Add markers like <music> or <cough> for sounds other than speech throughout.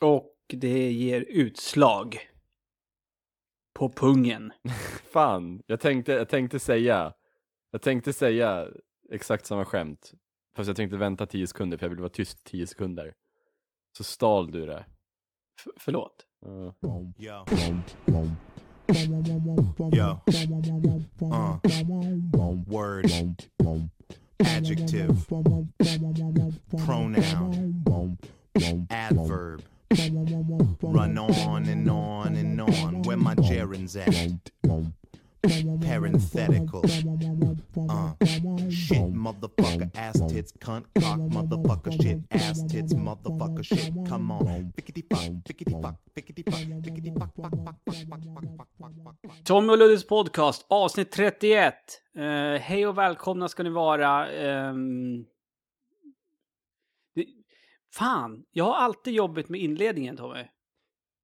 Och det ger utslag. På pungen. <laughs> Fan, jag tänkte, jag tänkte säga, jag tänkte säga exakt samma skämt. Fast jag tänkte vänta 10 sekunder för jag ville vara tyst 10 sekunder. Så stal du det. F- förlåt. Yo. Uh. Word. Adjective. Pronoun. Adverb. Run on and on and on. Where my gerunds at? Parenthetical. Uh. Shit, motherfucker, ass tits, cunt, cock, motherfucker, shit, ass tits, motherfucker, shit. Come on. Tommy och Luddes podcast, avsnitt 31. Eh, hej och välkomna ska ni vara. Ehm, det, fan, jag har alltid jobbigt med inledningen Tommy.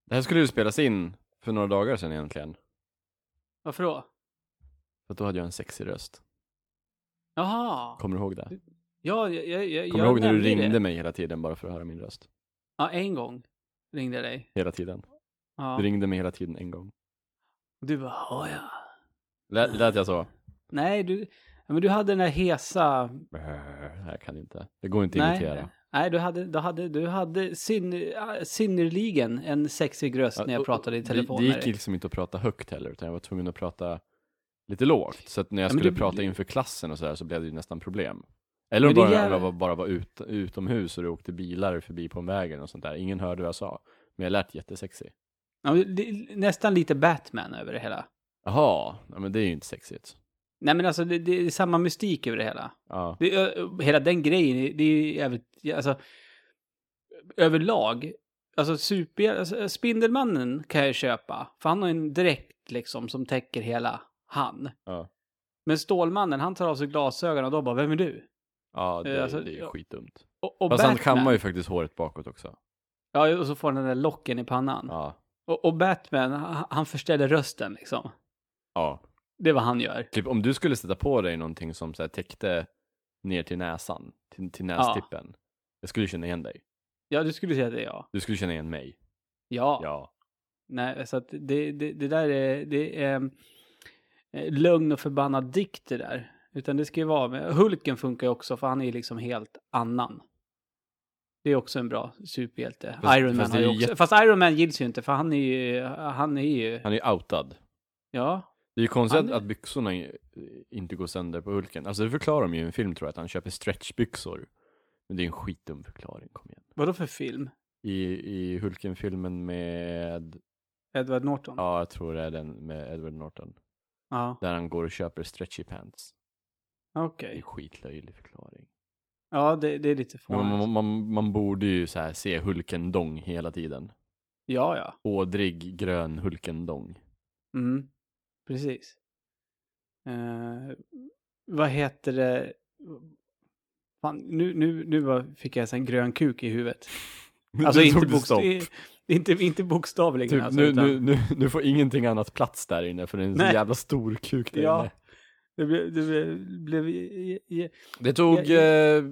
Det här skulle ju spelas in för några dagar sedan egentligen. Varför då? För att då hade jag en sexig röst. Jaha. Kommer du ihåg det? Ja, jag, jag, jag, Kommer du ihåg när du ringde det. mig hela tiden bara för att höra min röst? Ja, en gång ringde jag dig. Hela tiden. Ja. Du ringde mig hela tiden en gång. Du bara, ja ja. Lät, lät jag så? Nej, du, men du hade den där hesa... Jag kan inte. Det går inte att Nej, imitera. Nej du hade, du hade, du hade sin, äh, synnerligen en sexig röst när jag pratade i det- telefon Det med gick liksom inte att prata högt heller, utan jag var tvungen att prata lite lågt. Så att när jag Ja, skulle du- prata inför klassen och sådär så blev det ju nästan problem. Eller om det bara, jävla- jag bara var ut, utomhus och det åkte bilar förbi på vägen och sånt där. Ingen hörde vad jag sa. Men jag lät jättesexig. Ja, det, nästan lite Batman över det hela. Jaha, ja, men det är ju inte sexigt. Nej men alltså det, det är samma mystik över det hela. Ja, Det, hela den grejen, det är jävligt, alltså överlag, alltså super, alltså, Spindelmannen kan jag köpa, för han har en dräkt liksom som täcker hela han. ja. Men Stålmannen, han tar av sig glasögonen och då bara, vem är du? ja det, Eh, alltså, det är skitdumt. Och, och Fast han Batman, kammar ju faktiskt håret bakåt också. ja och så får han den där locken i pannan. Ja, Och, och Batman, han, han förställer rösten liksom. ja. Det är vad han gör. Typ om du skulle sätta på dig någonting som så här, täckte ner till näsan, till, till nästippen. Jag skulle känna igen dig. Ja, du skulle säga det jag. Du skulle känna igen mig. Ja. Ja. Nej, så att det, det, det där är, det är eh, lögn och förbannad dikt det där. Utan det ska ju vara, med- Hulken funkar ju också för han är liksom helt annan. Det är också en bra superhjälte. Fast- Iron Man fast har ju också, jätte- fast Iron Man gills ju inte för han är ju, han är ju, Han är ju outad. ja. Det är ju konstigt Han att byxorna inte går sönder på Hulken. Alltså det förklarar de ju i en film tror jag, att han köper stretchbyxor. Men det är en skitdum förklaring, kom igen. Vadå för film? I, i Hulken-filmen med, Edward Norton? ja jag tror det är den med Edward Norton. Ja, Där han går och köper stretchy pants. Det okej. är en skitlöjlig förklaring. Ja, det, det är lite fånigt. man, man, man borde ju så här se Hulken-dong hela tiden. Ja, ja. Ådrig grön Hulken-dong. Mm, precis. Eh, vad heter det? Fan, nu, nu, nu var, fick jag en grön kuk i huvudet. <laughs> Alltså inte, tog det bokst stopp. i- inte, inte bokstavligen Typ, alltså, nu, utan nu, nu, nu får ingenting annat plats där inne för det är en så Nej. jävla stor kuk där Ja. inne. det blev... Det blev, Det tog eh,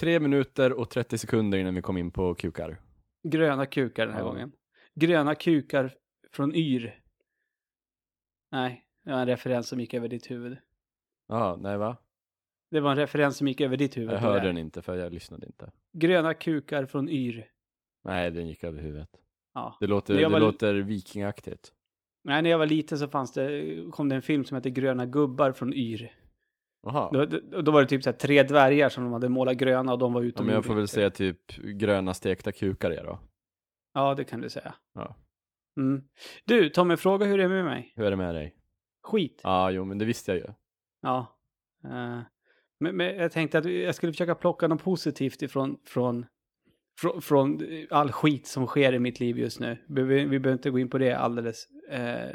tre minuter och 30 sekunder innan vi kom in på kukar. gröna kukar den här Ja. gången. Gröna kukar från Yr. Nej, det var en referens som gick över ditt huvud. Ja, nej va? Det var en referens som gick över ditt huvud. Jag hörde den inte för jag lyssnade inte. Gröna kukar från Yr. Nej, den gick över huvudet. Ja. Det låter, det var- låter vikingaktigt. Nej, när jag var liten så fanns det, kom det en film som hette Gröna gubbar från Yr. Jaha. Då, då, då var det typ så tre dvärgar som de hade målat gröna och de var Ja, utom men jag får väl säga typ gröna stekta kukar är då. Ja, det kan du säga. Ja. Mm. Du, Tommy, fråga hur det är med mig. Hur är det med dig? Skit. Ja, jo, men det visste jag ju. Ja. Eh, men, men jag tänkte att jag skulle försöka plocka något positivt ifrån från, från, från all skit som sker i mitt liv just nu. Vi, vi, behöver inte gå in på det alldeles eh,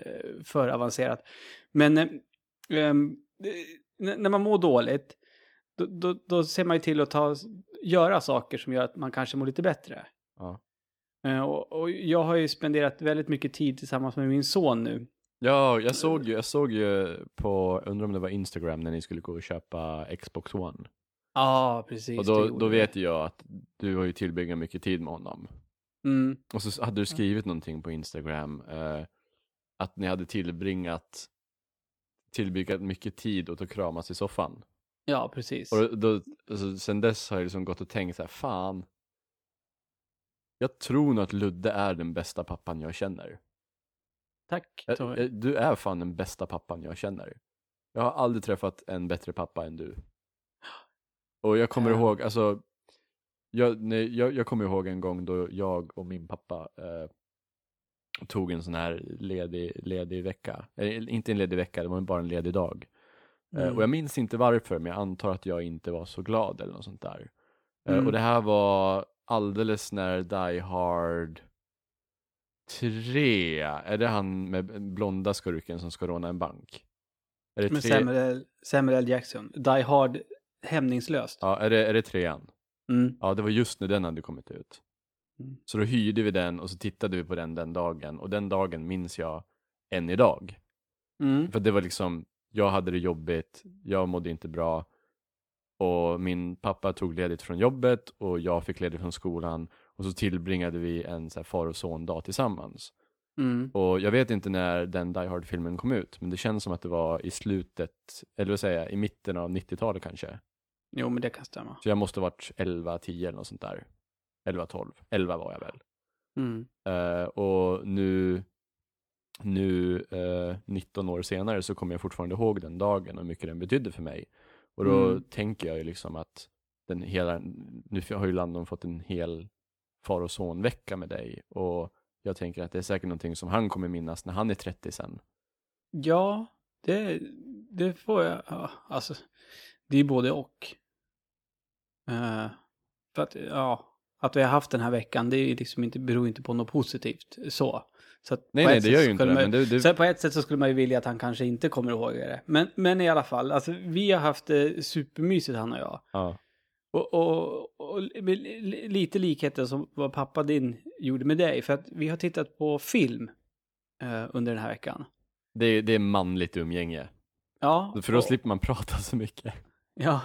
för avancerat. Men eh, n- när man mår dåligt, då, då, då ser man ju till att ta, göra saker som gör att man kanske mår lite bättre. Ja. Eh, och, och jag har ju spenderat väldigt mycket tid tillsammans med min son nu. Ja, jag såg ju, jag såg ju på, undrar om det var Instagram när ni skulle gå och köpa Xbox One. Ja, precis. Och då, då vet jag att du har ju tillbringat mycket tid med honom. Mm. Och så hade du skrivit någonting på Instagram eh, att ni hade tillbringat tillbringat mycket tid åt att kramas i soffan. Ja, precis. Och då, alltså, sen dess har jag liksom gått och tänkt så här, fan. Jag tror nog att Ludde är den bästa pappan jag känner. Tack. Jag- Du är fan den bästa pappan jag känner. Jag har aldrig träffat en bättre pappa än du. Och jag kommer Ja. ihåg, alltså, jag, nej, jag, jag kommer ihåg en gång då jag och min pappa eh, tog en sån här ledig, ledig vecka. Eh, inte en ledig vecka, det var bara en ledig dag. Eh, Mm. och jag minns inte varför, men jag antar att jag inte var så glad eller något sånt där. Eh, Mm. och det här var alldeles när Die Hard 3, är det han med blonda skurken som ska råna en bank? Är det, Med tre... Samuel, Samuel L. Jackson. Die Hard hämningslöst. ja, är, det, är det trean? Mm. Ja, det var just när den hade kommit ut. Mm. Så då hyrde vi den och så tittade vi på den den dagen. Och den dagen minns jag än idag. Mm. För det var liksom, jag hade det jobbigt, jag mådde inte bra. Och min pappa tog ledigt från jobbet och jag fick ledigt från skolan. Och så tillbringade vi en så här far och son dag tillsammans. Mm. Och jag vet inte när den Die Hard-filmen kom ut, men det känns som att det var i slutet, eller vad säger jag, i mitten av 90-talet kanske. Jo, men det kan stämma. Så jag måste ha varit 11, 10 eller något sånt där. 11, 12. 11 var jag väl. Mm. Eh, och nu, nu eh, 19 år senare så kommer jag fortfarande ihåg den dagen och hur mycket den betydde för mig. Och då Mm. tänker jag ju liksom att den hela, nu har ju Landon fått en hel far och son vecka med dig och jag tänker att det är säkert någonting som han kommer minnas när han är 30 sen. Ja, det, det får jag. Ja, alltså, det är både och. Eh, för att, ja, att vi har haft den här veckan, det är liksom inte, beror inte på något positivt så. Så Nej, nej, det gör ju inte det. man- Men det, det, Så på ett sätt så skulle man ju vilja att han kanske inte kommer ihåg det. Men, men i alla fall, alltså vi har haft det supermysigt han och jag. ja. Och, och, och lite likheter som vad pappa din gjorde med dig. För att vi har tittat på film eh, under den här veckan. det, det är manligt umgänge. Ja, För då och- slipper man <laughs> prata så mycket. Ja.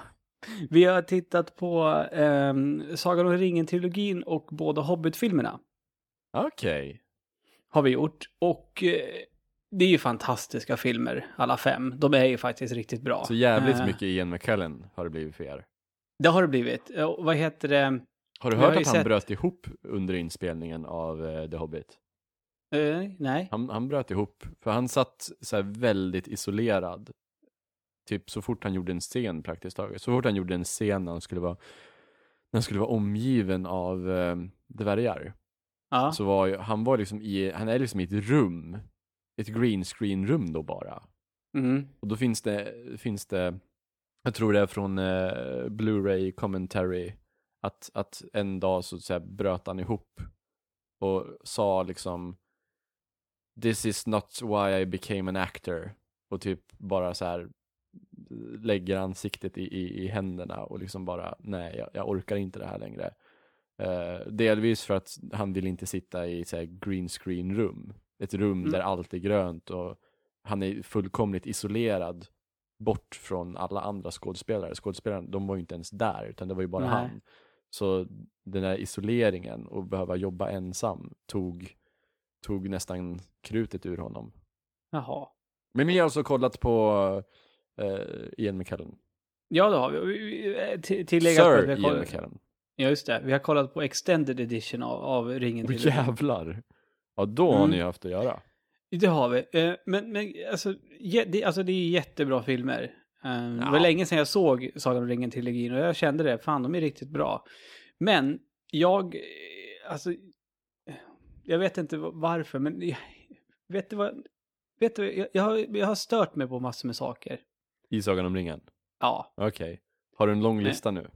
Vi har tittat på ehm, Sagan om ringen-trilogin och båda Hobbit-filmerna. Okej. Har vi gjort. Och eh, det är ju fantastiska filmer, alla fem. De är ju faktiskt riktigt bra. Så jävligt Eh, mycket Ian McKellen har det blivit för er. Det har det blivit. Eh, vad heter det? Har du har hört ju att han sett- bröt ihop under inspelningen av The Hobbit? Eh, nej. Han, han bröt ihop, för han satt så här väldigt isolerad. Typ så fort han gjorde en scen praktiskt taget. Så fort han gjorde en scen när han skulle vara, när han skulle vara omgiven av eh, dvärgar. Ja. Så var ju, han var liksom i, han är liksom i ett rum. Ett green screen rum då bara. Mm. Och då finns det, finns det jag tror det är från eh, Blu-ray commentary, att, att en dag så, så här, bröt han ihop och sa liksom This is not why I became an actor. Och typ bara så här lägger ansiktet i, i, i händerna och liksom bara nej, jag, jag orkar inte det här längre. Eh, delvis för att han vill inte sitta i så här, green screen rum. Ett rum Mm. där allt är grönt och han är fullkomligt isolerad bort från alla andra skådespelare. Skådespelarna, de var ju inte ens där, utan det var ju bara Nej. han. Så den här isoleringen och behöva jobba ensam tog, tog nästan krutet ur honom. Jaha. Men vi har alltså kollat på uh, Ian McKellen. Ja, det har vi. eh, till- Tillägga Sir Ian McKellen. Ja, just det. Vi har kollat på Extended Edition av, av ringen till jävlar. Ja, då har Mm. ni haft att göra. Det har vi. Eh, Men, men alltså, det, alltså, det är jättebra filmer. Eh, Det var Ja. länge sedan jag såg Sagan om ringen-trilogin och jag kände det. Fan, de är riktigt bra. Men jag, eh, alltså, jag vet inte va- varför, men jag, vet du vad? Vet du, jag, jag, har, jag har stört mig på massor med saker. I Sagan om ringen. Ja. Okej. Har du en lång Nej. lista nu?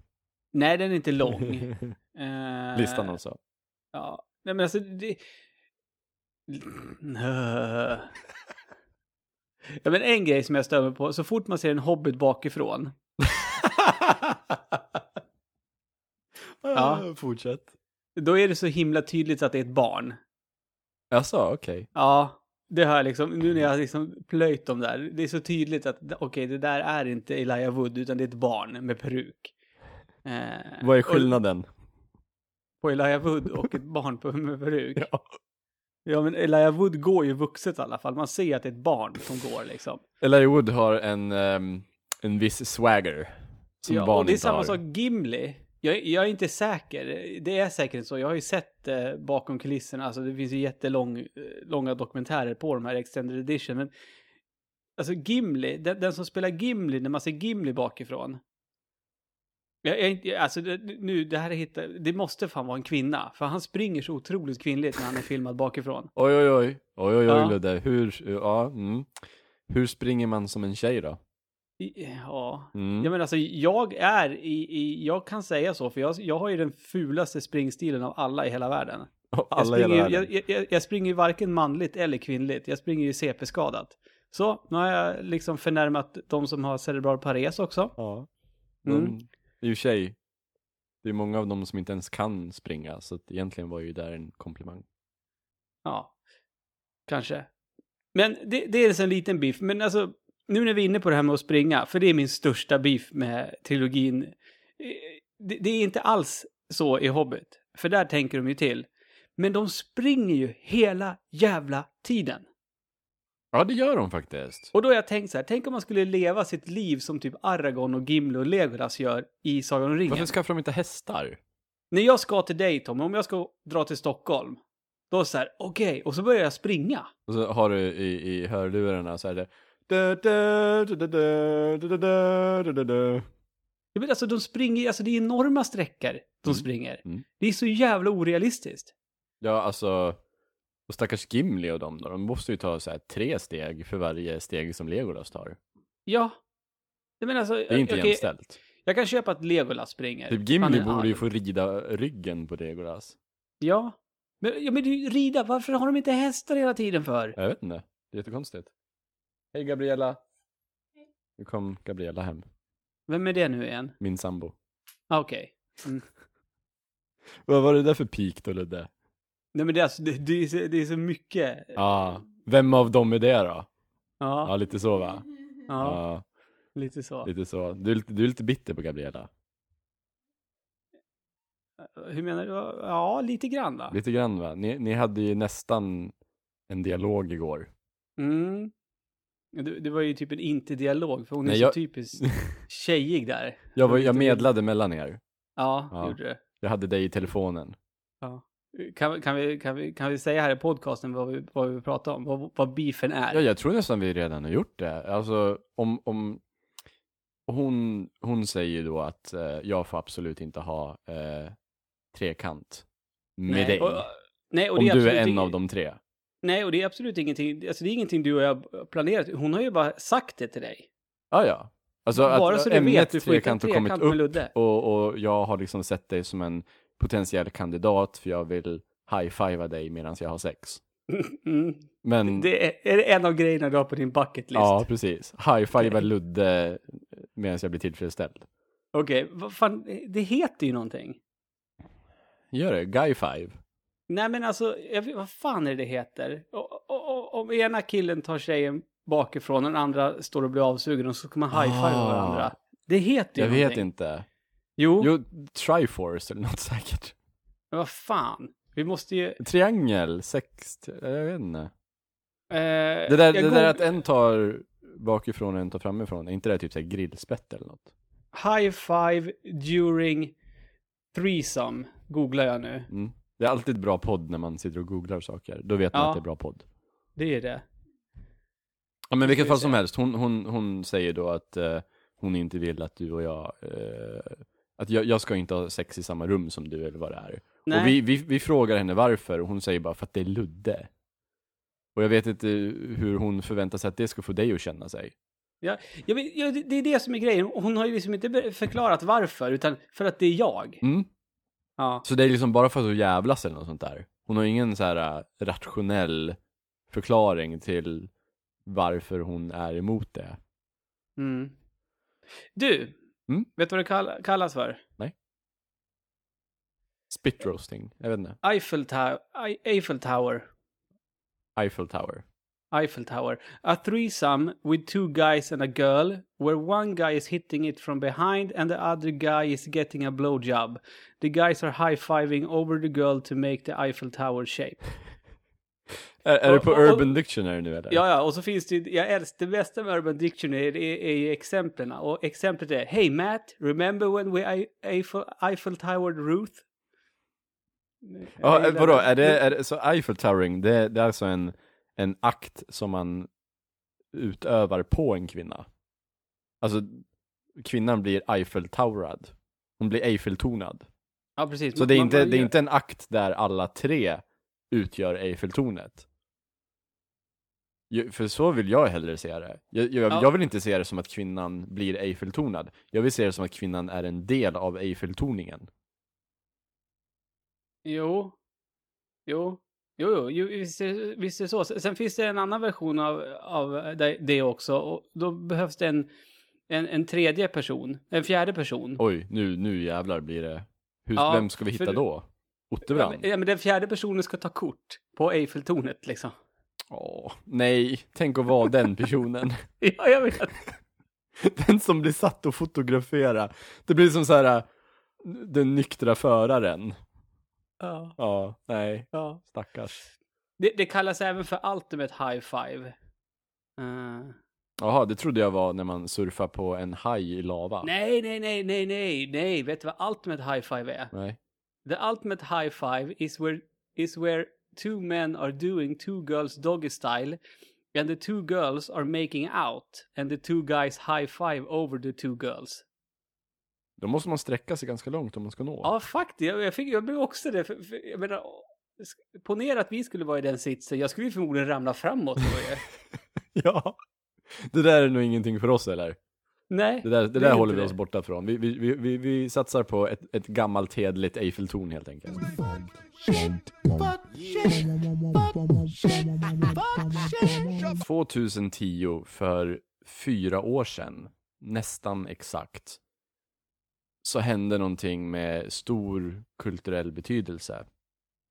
Nej, den är inte lång. <laughs> Eh, Listan alltså. Ja, nej men alltså det... Ja men en grej som jag stör mig på, så fort man ser en hobbit bakifrån, <laughs> Ja. Fortsätt. då är det så himla tydligt att det är ett barn. Jaså, okej. Ja, det har jag liksom, nu när jag har liksom plöjt dem där, det är så tydligt att okej, det där är inte Elijah Wood, utan det är ett barn med peruk. Eh, Vad är och- skillnaden? på Elijah Wood och ett barn på peruk. <laughs> Ja. Ja, men Elijah Wood går ju vuxet i alla fall. Man ser att det är ett barn som går liksom. Elijah Wood har en, ehm, en viss swagger. Som ja, barn och det är samma har. sak Gimli. Jag, jag är inte säker. Det är säkert så. Jag har ju sett eh, bakom kulisserna. Alltså det finns ju jättelång, eh, dokumentärer på de här extended edition. Men alltså Gimli, den, den som spelar Gimli när man ser Gimli bakifrån. Jag, jag, alltså det, nu, det här är hitta, det måste fan vara en kvinna. För han springer så otroligt kvinnligt när han är filmad bakifrån. Oj, oj, oj. Oj, oj, oj, Ja. Ludde. Hur, ja, mm. Hur springer man som en tjej då? Ja, Mm. Ja men alltså jag är i, i jag kan säga så för jag, jag har ju den fulaste springstilen av alla i hela världen. Jag Alla hela springer, ju- världen. jag, jag, jag springer ju varken manligt eller kvinnligt. Jag springer ju CP-skadat. Så, nu har jag liksom förnärmat de som har cerebral pares också. Ja. Mm. I och för sig, det är många av dem som inte ens kan springa, så att egentligen var ju där en komplimang. Ja, kanske. Men det, det är en liten beef. Men alltså, nu när vi är inne på det här med att springa, för det är min största beef med trilogin. Eh, det, det är inte alls så i Hobbit, för där tänker de ju till. Men de springer ju hela jävla tiden. Ja, det gör de faktiskt. Och då har jag tänkt så här, tänk om man skulle leva sitt liv som typ Aragorn och Gimli och Legolas gör i Sagan om ringen. Varför skaffar de inte hästar? När jag ska till dig Tom, om jag ska dra till Stockholm, då så här, okej, okay. och så börjar jag springa. Och så har du i, i hörlurarna så här det... Jag menar, alltså de springer, alltså det är enorma sträckor de mm. springer. Mm. Det är så jävla orealistiskt. Ja, alltså och stackars Gimli och dem då, de måste ju ta så här tre steg för varje steg som Legolas tar. Ja. Jag menar alltså, Det är inte okej, jämställt. jag kan köpa att Legolas springer. Typ Gimli borde ju få rida ryggen på Legolas. Ja. Men, ja, men du, rida, varför har de inte hästar hela tiden för? Jag vet inte, det är jättekonstigt. Hej Gabriella. Nu kom Gabriella hem, Vem är det nu igen? min sambo. Ah, Okej. <laughs> Vad var det där för pik då Ludde? Nej men det är, alltså, det, det, är så, det är så mycket. Ja, vem av dem är det då? Ja, Ja, lite så va? ja, Ja, lite så. lite så. Du är lite, du är lite bitter på Gabriella. Hur menar du? Ja, lite grann va? Lite grann va? Ni, ni hade ju nästan en dialog igår. Mm. Det, det var ju typ en inte-dialog, för hon är Nej, så jag- typiskt <laughs> tjejig där. Jag, var, jag medlade mellan er. Ja, Ja. gjorde det. Jag hade dig i telefonen. Ja. Kan, kan, vi, kan, vi, kan vi säga här i podcasten vad vi, vad vi pratar om? Vad, vad beefen är? Ja, jag tror nästan vi redan har gjort det. Alltså, om, om hon, hon säger då att eh, jag får absolut inte ha eh, trekant med nej, dig. Och, nej, och om är du är en ing- av de tre. Nej, och det är absolut ingenting, alltså det är ingenting du och jag planerat. Hon har ju bara sagt det till dig. Ja, ja. Alltså bara att så du ämnet vet, du får inte trekant har kommit upp och, och jag har liksom sett dig som en potentiell kandidat för jag vill high-fivea dig medan jag har sex. <laughs> Mm. Men, Det är, är det en av grejerna du har på din bucket list? ja precis. High-fivea Okej. Ludde medan jag blir tillfredsställd. Okej, vad fan, det heter ju någonting. Gör det, guy five. Nej men alltså, vet, vad fan är det det heter? Och, och, och, om ena killen tar tjejen bakifrån och den andra står och blir avsugen och så ska man high-five Ah. varandra. Det heter ju Jag vet någonting. inte. Jo, Jo, Triforce eller något <laughs> säkert. men vad fan. Vi måste ju... Triangel, sex, jag vet inte. Eh, Det där, det goog- där att en tar bakifrån och en tar framifrån, är inte det typ såhär grillspett eller något? High five during threesome googlar jag nu. Mm. Det är alltid bra podd när man sitter och googlar saker. Då vet man Ja. att det är bra podd. Det är det. Ja men vilket vi fall som helst, hon, hon, hon säger då att eh, hon inte vill att du och jag, eh, att jag, jag ska inte ha sex i samma rum som du eller vad det är. Nej. Och vi, vi, vi frågar henne varför och hon säger bara för att det är Ludde. Och jag vet inte hur hon förväntar sig att det ska få dig att känna sig. Ja, vet, ja, det det är det som är grejen. Hon har ju liksom inte förklarat varför, utan för att det är jag. Mm. Ja. Så det är liksom bara för att jävlas eller något sånt där. Hon har ingen så här äh, rationell förklaring till varför hon är emot det. Mm. Du, Mm? vet du vad det kall- kallas för? Spit roasting, jag vet inte. Eiffel, Tow- I- Eiffel Tower. Eiffel Tower. Eiffel Tower. A threesome with two guys and a girl, where one guy is hitting it from behind and the other guy is getting a blowjob. The guys are high-fiving over the girl to make the Eiffel Tower shape. <laughs> Är, är det på Och- och- Urban Dictionary nu eller? Ja, ja, och så finns det ju, jag älskar, det bästa med Urban Dictionary är, är, ju exemplen. Och exemplet är, Hey Matt, remember when we Eiffel, Eiffel Towered Ruth? Ja, vadå, är det, är det så Eiffel Towering, det, det är alltså en, en akt som man utövar på en kvinna? Alltså, kvinnan blir Eiffel Towerad. Hon blir Eiffeltonad. Ja, precis. Så det är, inte, det är inte en akt där alla tre utgör Eiffeltornet. För så vill jag hellre se det. Jag, jag, Ja. jag vill inte se det som att kvinnan blir Eiffeltonad. Jag vill se det som att kvinnan är en del av Eiffeltorningen. Jo. Jo. Jo, jo, jo visst, är, visst är det så. Sen finns det en annan version av, av det, det också. Och då behövs det en, en, en tredje person. En fjärde person. Oj, nu, nu jävlar blir det... Hur, Ja, vem ska vi hitta för- då? Ja men, ja, men den fjärde personen ska ta kort på Eiffeltornet liksom. Åh, nej, tänk att vara den personen. <laughs> Ja, jag vet. <laughs> den som blir satt och fotografera. Det blir som så här äh, den nyktra föraren. Ja, Ja, nej, ja. stackars. Det, det kallas även för ultimate high five. Eh, Jaha, det trodde jag var när man surfar på en haj i lava. nej, nej, nej, nej, nej, nej. Vet du vad ultimate high five är? Nej. The ultimate high five is where is where two men are doing two girls doggy style and the two girls are making out and the two guys high five over the two girls. Då måste man sträcka sig ganska långt om man ska nå. Ja, faktiskt. Jag, jag, fick, jag blev också det. För, för, jag menar, ponera att vi skulle vara i den sitsen. Jag skulle ju förmodligen ramla framåt. då ju. <laughs> Ja. Det där är nog ingenting för oss eller? Nej. Det där, det där inte håller vi det. oss borta från. Vi, vi, vi, vi, satsar på ett, ett gammalt hedligt Eiffeltorn helt enkelt. Shit. Fuck shit. Fuck shit. 2010 för fyra år sedan, nästan exakt, så hände någonting med stor kulturell betydelse.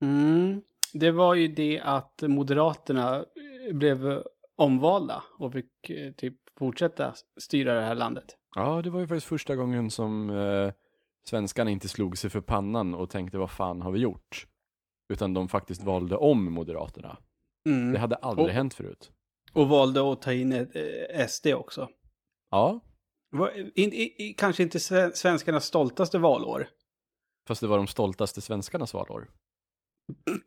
Mm. Det var ju det att Moderaterna blev omvalda och fick eh, typ fortsätta styra det här landet. Ja, det var ju faktiskt första gången som eh, svenskarna inte slog sig för pannan och tänkte vad fan har vi gjort? Utan de faktiskt valde om Moderaterna. Det hade aldrig Och- hänt förut. Och valde att ta in ett, eh, SD också. Ja, Var, in, i, kanske inte sve- svenskarnas stoltaste valår. fast det var de stoltaste svenskarnas valår.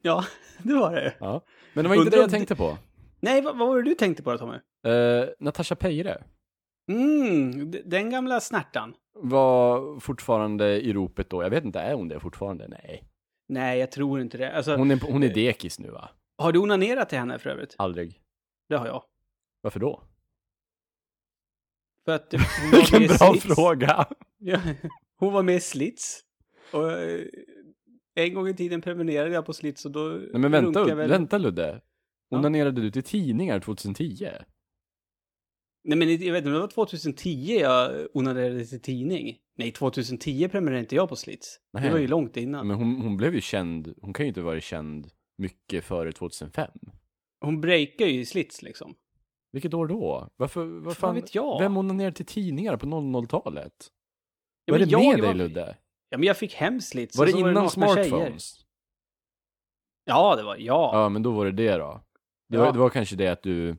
Ja, <laughs> det var det. Ja. Men det var inte Undrar det jag tänkte på. Nej, vad, vad var det du tänkte på då, Tommy? Eh, Natasha Peire Mm, den gamla snärtan. var fortfarande i ropet då. Jag vet inte, är hon det fortfarande? Nej. Nej, jag tror inte det. Alltså, Hon är, hon är dekis nu va? Har du onanerat till henne för övrigt? Aldrig. Det har jag. Varför då? För att <laughs> hon var Vilken bra Slits. fråga! <laughs> Ja, hon var med i Slits. Och eh, en gång i tiden prenumererade jag på Slits och då... Nej men vänta, väl- vänta Ludde. Ja. Onanerade du till tidningar 2010? Nej men jag vet inte, det var 2010 jag onanerade till tidning. Nej, 2010 prenumererade inte jag på Slits. Det Nej. var ju långt innan. Men hon, hon blev ju känd, hon kan ju inte vara känd mycket före 2005. Hon breakade ju i Slits liksom. Vilket år då? Varför, vad fan, vet jag? vem onanerade till tidningar på 00-talet? Ja, Vad är det med dig var- Ludde? Ja, men jag fick hem Slits. Var det innan nakna smartphones? Tjejer. Ja, det var ja. Ja, men då var det det då. Det, Ja. var, det var kanske det att du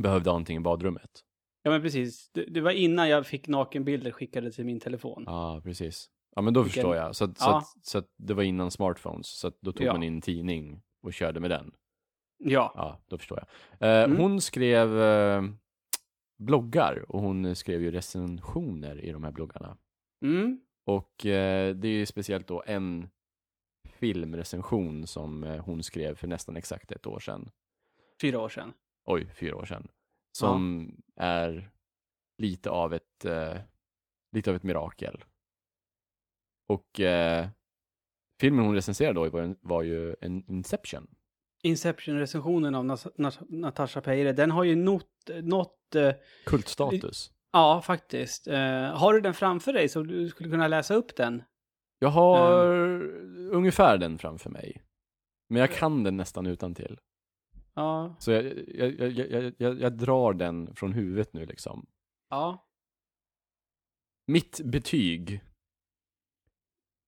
behövde någonting i badrummet. Ja, men precis. Det, det var innan jag fick nakenbilder skickade till min telefon. Ja, precis. Ja, men då Vilken- förstår jag. Så, att, så, Ja. att, så att det var innan smartphones, så då tog Ja. man in tidning och körde med den. Ja. Ja, då förstår jag. Eh, Mm. Hon skrev eh, bloggar och hon skrev ju recensioner i de här bloggarna. Mm. Och eh, det är ju speciellt då en filmrecension som eh, hon skrev för nästan exakt ett år sedan. Fyra år sedan. Oj, fyra år sedan. Som är lite av ett, eh, lite av ett mirakel. Och eh, filmen hon recenserade då var, en, var ju en Inception. Inception-recensionen av Nas- Nas- Natasha Peire, den har ju nått, nått eh, Kultstatus. ja faktiskt. Eh, har du den framför dig så du skulle kunna läsa upp den? Jag har ungefär den framför mig. Men jag kan den nästan utan till. Ja. Så jag, jag, jag, jag, jag, drar den från huvudet nu liksom. Ja. Mitt betyg.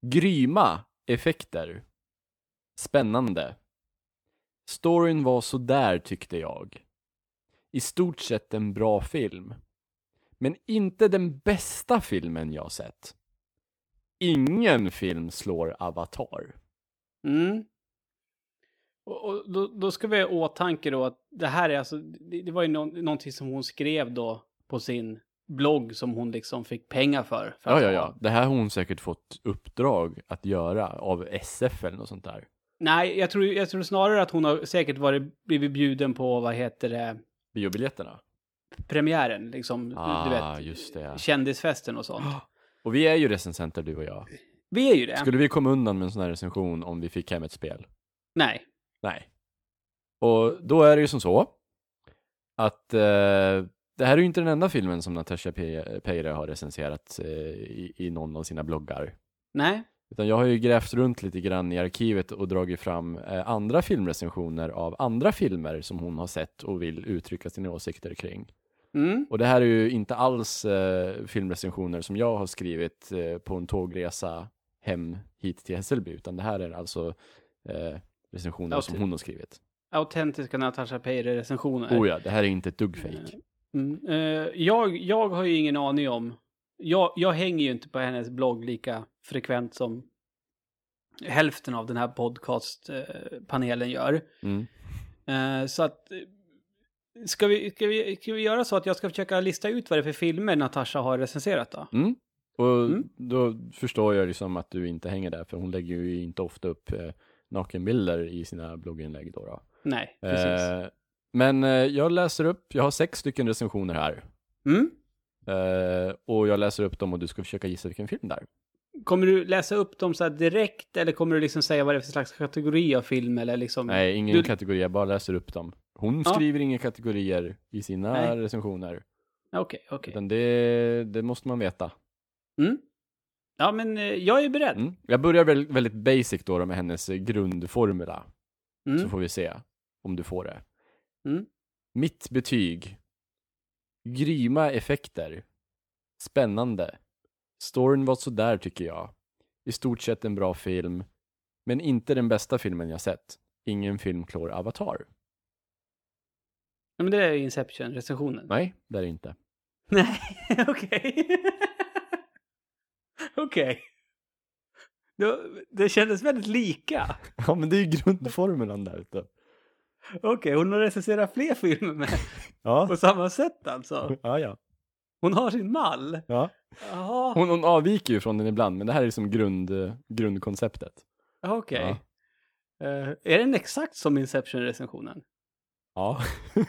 Gryma effekter. Spännande. Storyn var sådär tyckte jag. I stort sett en bra film. Men inte den bästa filmen jag sett. Ingen film slår Avatar. Mm. Och, och då, då ska vi ha i åtanke då att det här är alltså, det, det var ju nå, någonting som hon skrev då på sin blogg som hon liksom fick pengar för. för Ja, ja, ja. Det här har hon säkert fått uppdrag att göra av SF eller något sånt där. Nej, jag tror, jag tror snarare att hon har säkert varit, blivit bjuden på, vad heter det, Biobiljetterna. premiären, liksom, Ah, du vet, just det. kändisfesten och sånt. Och vi är ju recensenter du och jag. Vi är ju det. Skulle vi komma undan med en sån här recension om vi fick hem ett spel? Nej. Nej. Och då är det ju som så att eh, det här är ju inte den enda filmen som Natasha Pe- Peire har recenserat eh, i, i någon av sina bloggar. Nej. Utan jag har ju grävt runt lite grann i arkivet och dragit fram eh, andra filmrecensioner av andra filmer som hon har sett och vill uttrycka sina åsikter kring. Mm. Och det här är ju inte alls eh, filmrecensioner som jag har skrivit eh, på en tågresa hem hit till Hässelby, utan det här är alltså eh, recensioner Ja, som hon har skrivit. Autentiska Natasha Peire-recensioner. Oh ja, det här är inte ett dugg fake. Mm. Eh, jag, jag har ju ingen aning om... Jag, jag hänger ju inte på hennes blogg lika frekvent som hälften av den här podcastpanelen gör. Mm. Eh, så att... eh, Ska vi, ska, vi, ska vi göra så att jag ska försöka lista ut vad det är för filmer Natasha har recenserat då? Mm. Och Mm. då förstår jag liksom att du inte hänger där, för hon lägger ju inte ofta upp eh, nakenbilder i sina blogginlägg då. då. Nej, precis. Eh, men eh, jag läser upp, jag har sex stycken recensioner här. Mm. Eh, och jag läser upp dem och du ska försöka gissa vilken film det är. Kommer du läsa upp dem så direkt eller kommer du liksom säga vad det är för slags kategori av film eller liksom? Nej, ingen Du- kategori, jag bara läser upp dem. Hon Ja. skriver inga kategorier i sina Nej. recensioner. Okej, okej. Utan det, det måste man veta. Mm. Ja, men eh, jag är beredd. Mm. Jag börjar väl, väldigt basic då, med hennes grundformula. Så Mm. får vi se om du får det. Mm. Mitt betyg. Gryma effekter. Spännande. Storyn var sådär tycker jag. I stort sett en bra film. Men inte den bästa filmen jag sett. Ingen film klår Avatar. Ja, men det är Inception-recensionen. Nej, det är det inte. <laughs> Nej, okej. <laughs> <laughs> Okej. Då- Det kändes väldigt lika. Ja, men det är ju grundformulan där ute. Okej, hon har recenserat fler filmer med Ja, <laughs> på samma sätt alltså. ja, ja. Hon har sin mall. ja. Hon, hon avviker ju från den ibland, men det här är liksom grund, eh, grundkonceptet. okej. Eh, är den exakt som Inception-recensionen? Ja.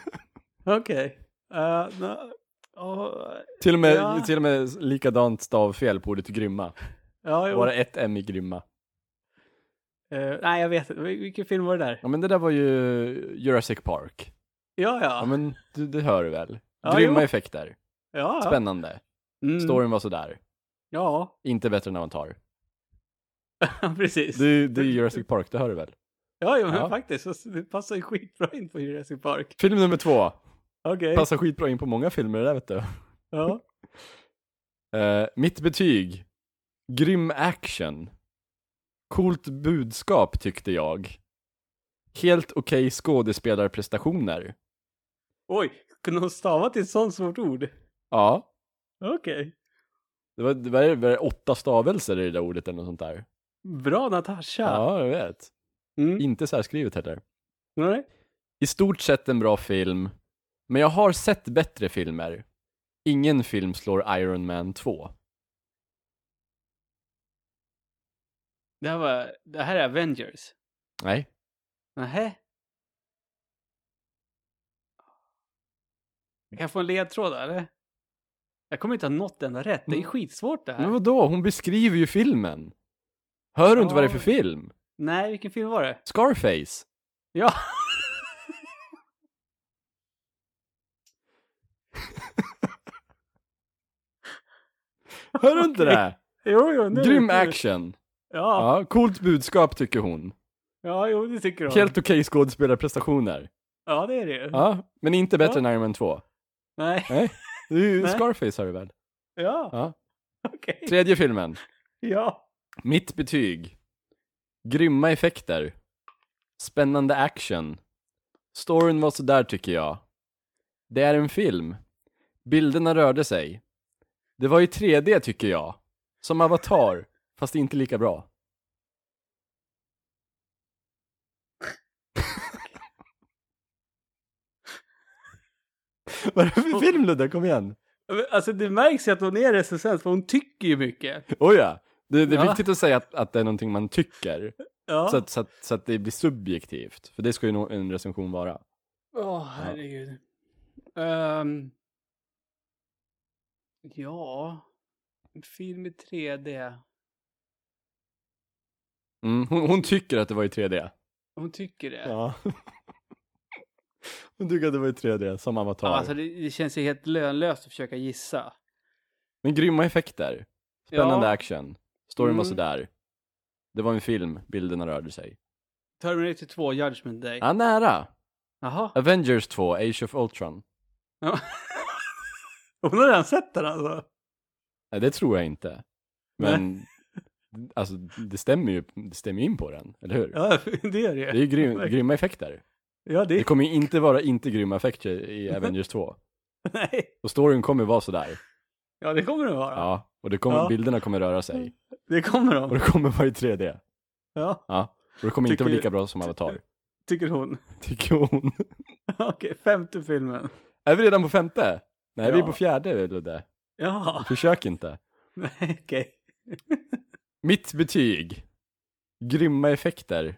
<laughs> Okej. Eh, nå- åh, till, och med, Ja. till och med likadant stavfel på ordet grymma. ja. Bara ett M i grymma. Eh, nej, jag vet inte. Vil- Vilken film var det där? Ja men det där var ju Jurassic Park. Ja, ja. Ja men du, det hör du väl? Ja, Grymma jo. effekter. ja. Spännande. Mm. Storyn var sådär. Ja, Inte bättre än Avatar. <laughs> precis. Det, det är Jurassic Park, det hör du väl? Ja, jo, Ja. faktiskt. Det passar ju skitbra in på Jurassic Park. Film nummer två. Okej. Passar skitbra in på många filmer det där vet du. Ja. <laughs> Eh, mitt betyg. Grym action. Coolt budskap tyckte jag. Helt okej skådespelarprestationer. Oj, kunde hon stava till ett sånt svårt ord? Ja. Okej. Det var, det var, det var åtta stavelser i det där ordet eller något sånt där. Bra Natasha. Ja, jag vet. Mm. Inte särskrivet heller. Nej. I stort sett en bra film. Men jag har sett bättre filmer. Ingen film slår Iron Man 2. Det här, var, det här är Avengers. Nej. Nähä? Kan jag få en ledtråd eller? Jag kommer inte ha nått enda rätt. Det är Mm. skitsvårt det här. Men vadå? Hon beskriver ju filmen. Hör du inte vad det är för Ja. film? Nej, vilken film var det? Scarface. Ja. <laughs> Hör du inte det? <laughs> jo, jo. Nu, Grym action. Ja. Ja, coolt budskap tycker hon. ja, jo, det tycker du. Helt okej skådespelarprestationer. Ja, det är det ju. Ja, men inte bättre Ja. än Iron Man 2. Nej. Nej, det är ju <laughs> Nej. Scarface har du väl? Ja, Ja. <laughs> okej. Tredje filmen. Ja. Mitt betyg. Grymma effekter. Spännande action. Storyn var sådär tycker jag. Det är en film. Bilderna rörde sig. Det var i 3D tycker jag. Som Avatar, fast inte lika bra. <laughs> Vad är det för film Ludde? Kom igen. Alltså det märks ju att hon är recensent för hon tycker ju mycket. Oh ja. Det, det är Ja. viktigt att säga att, att det är någonting man tycker. Ja. Så, att, så, att, så att det blir subjektivt. För det ska ju nog en recension vara. Åh, herregud. Ehm, ja, en film i 3D. Mm, hon, hon tycker att det var i 3D. Hon tycker det. Ja. <laughs> hon tycker att det var i 3D, som Avatar. Alltså det, det känns ju helt lönlöst att försöka gissa. Men grymma effekter. Spännande Ja. action. Storyn var Mm. sådär. Det var en film, bilderna rörde sig. Terminator 2, Judgment Day. Ja, nära. Jaha. Avengers 2, Age of Ultron. Ja. <laughs> Hon har redan sett den alltså? Nej, det tror jag inte. Men, <laughs> alltså det stämmer ju, det stämmer in på den, eller hur? Ja, <laughs> det är det. Det är ju grym, grymma effekter. Ja, det Det kommer ju inte vara inte grymma effekter i <laughs> Avengers 2. Nej. Och storyn kommer vara sådär. Ja, det kommer det vara. Ja, och det kommer, Ja. bilderna kommer röra sig. Det kommer Och de. det kommer vara i 3D. Ja, Ja, och det kommer inte vara Tycker- lika bra som Avatar. tycker hon. Tycker hon. Okej, femte filmen. Är vi redan på femte? Nej, vi är Ja. på fjärde, Ludde. Ja, Försök inte. <laughs> nej, okej. <laughs> Mitt betyg. Grymma effekter.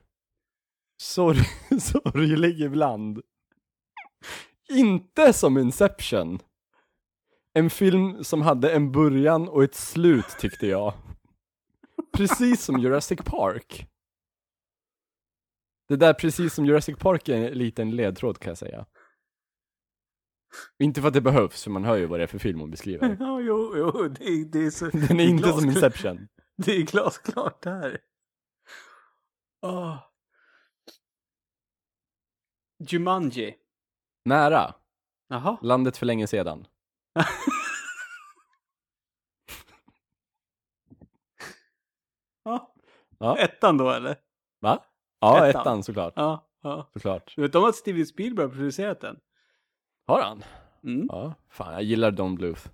Sorg, <laughs> sorglig ibland. Inte som Inception. En film som hade en början och ett slut tyckte jag. Precis som Jurassic Park. Det där precis som Jurassic Park är en ledtråd kan jag säga. Inte för att det behövs, för man hör ju vad det är för film hon beskriver. <laughs> Ja, jo, jo, det, det är så... <laughs> Den är inte som. Inception. <laughs> Det är glasklart här. Åh. Jumanji. Nära. Jaha. Landet för länge sedan. Ja. Ja. Ettan då eller? Va? Ja, Ettan. ettan, såklart. Ja, ja. Såklart. Du vet om att Steven Spielberg har producerat den? Har han? Mm. Ja. Fan, jag gillar Don Bluth.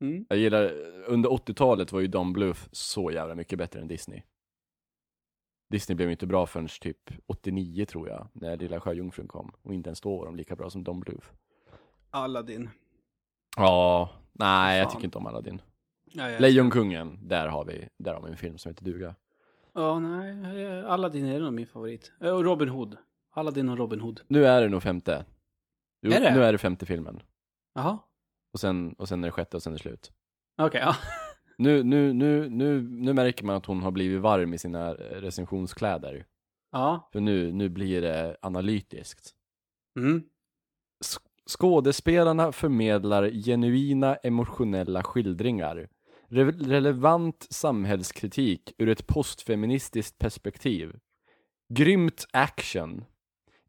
Mm. Jag gillar, under 80-talet var ju Don Bluth så jävla mycket bättre än Disney. Disney blev inte bra förrän typ 89 tror jag, när Lilla Sjöjungfrun kom. Och inte ens då var de lika bra som Don Bluth. Aladdin. Ja, nej jag tycker inte om Aladdin. Ja. Lejonkungen, där har vi, där har vi en film som heter duga. Ja, nej. eh, Aladdin är nog min favorit. Eh, Och Robin Hood. Aladdin och Robin Hood. Nu är det nog femte. Jo, Är det? nu är det femte filmen. Jaha. Och sen, och sen är det sjätte och sen är det slut. Okej, ja. Nu, nu, nu, nu, nu märker man att hon har blivit varm i sina recensionskläder. Ja. För nu, nu blir det analytiskt. Mm. Sk- Skådespelarna förmedlar genuina emotionella skildringar. Re- relevant samhällskritik ur ett postfeministiskt perspektiv. Grymt action.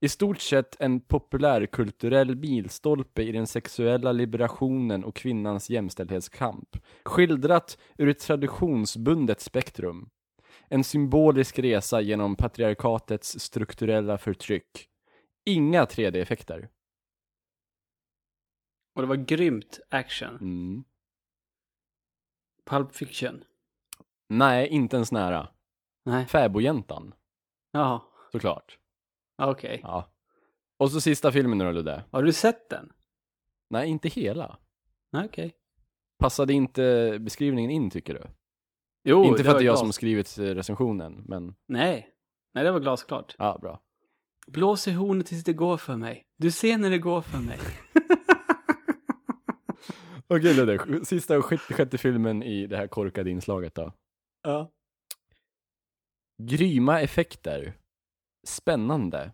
I stort sett en populärkulturell milstolpe i den sexuella liberationen och kvinnans jämställdhetskamp. Skildrat ur ett traditionsbundet spektrum. En symbolisk resa genom patriarkatets strukturella förtryck. Inga 3D-effekter. Och det var grymt action. Mm. Pulp Fiction. Nej, inte ens nära. Nej. Fäbodjäntan, Jaha. såklart. Okej. Ja. Och så sista filmen nu då, Ludde. Har du sett den? Nej, inte hela. Okej. Passade inte beskrivningen in, tycker du? Jo, inte för att det är jag glas- som skrivit eh, recensionen, men Nej. Nej, det var glasklart. ja, bra. Blås i hornet tills det går för mig. Du ser när det går för mig. <laughs> Okej Ludde, sista och sjätte, sjätte filmen i det här korkade inslaget då. Ja. Gryma effekter. Spännande.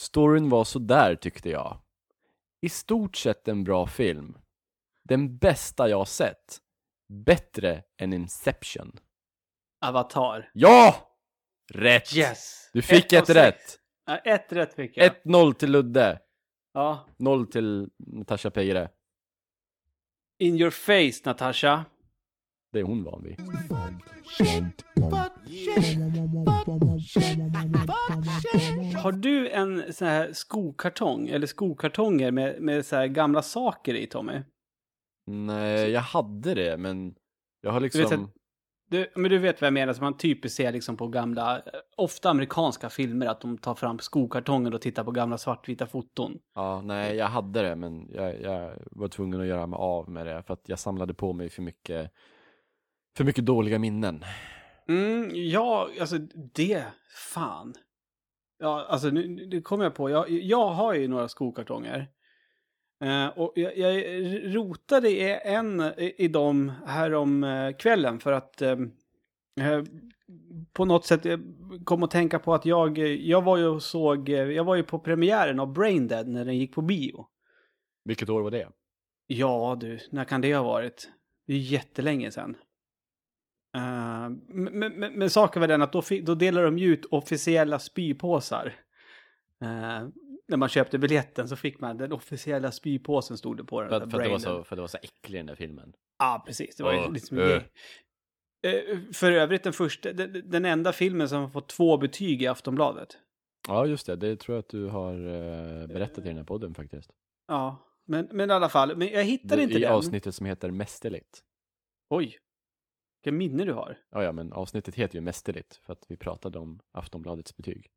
Storyn var sådär tyckte jag. I stort sett en bra film. Den bästa jag sett. Bättre än Inception. Avatar. Ja! Rätt! Yes! Du fick Ett ett rätt. Ja, ett rätt fick jag. 1-0 till Ludde. Ja. Noll till Natasha Peire. In your face, Natasha. Det är hon van vid. Har du en sån här skokartong, eller skokartonger med, med så här gamla saker i, Tommy? Nej, jag hade det, men jag har Du vet liksom... att- Du, men du vet vad jag menar, som man typiskt ser liksom på gamla, ofta amerikanska filmer, att de tar fram skokartonger och tittar på gamla svartvita foton. Ja, nej, jag hade det, men jag, jag var tvungen att göra mig av med det för att jag samlade på mig för mycket, för mycket dåliga minnen. Mm, ja, alltså det, fan. Ja, alltså nu, nu kommer jag på, jag, jag har ju några skokartonger. Eh, och jag, jag rotade i en i, i dem här om eh, kvällen för att eh, eh, på något sätt eh, kom att tänka på att jag, jag var ju såg, eh, jag var ju på premiären av Braindead när den gick på bio. Vilket år var det? Ja du, när kan det ha varit? Det är jättelänge sedan. Uh, men, men, men saken var den att då, då delade de ju ut officiella spypåsar. Eh, när man köpte biljetten så fick man den officiella spypåsen stod det på den. För, för, att det var så, för att det var så äcklig den där filmen. Ja, precis. Det var ju Ja, liksom eh. det. Eh, För övrigt den första, den, den enda filmen som har fått två betyg i Aftonbladet. Ja, just det. Det tror jag att du har eh, berättat i den här podden faktiskt. Ja, men, men i alla fall. Men jag hittade inte I den. avsnittet som heter Mästerligt. Oj. Vilka minne du har. Ja, ja, men avsnittet heter ju Mästerligt för att vi pratade om Aftonbladets betyg.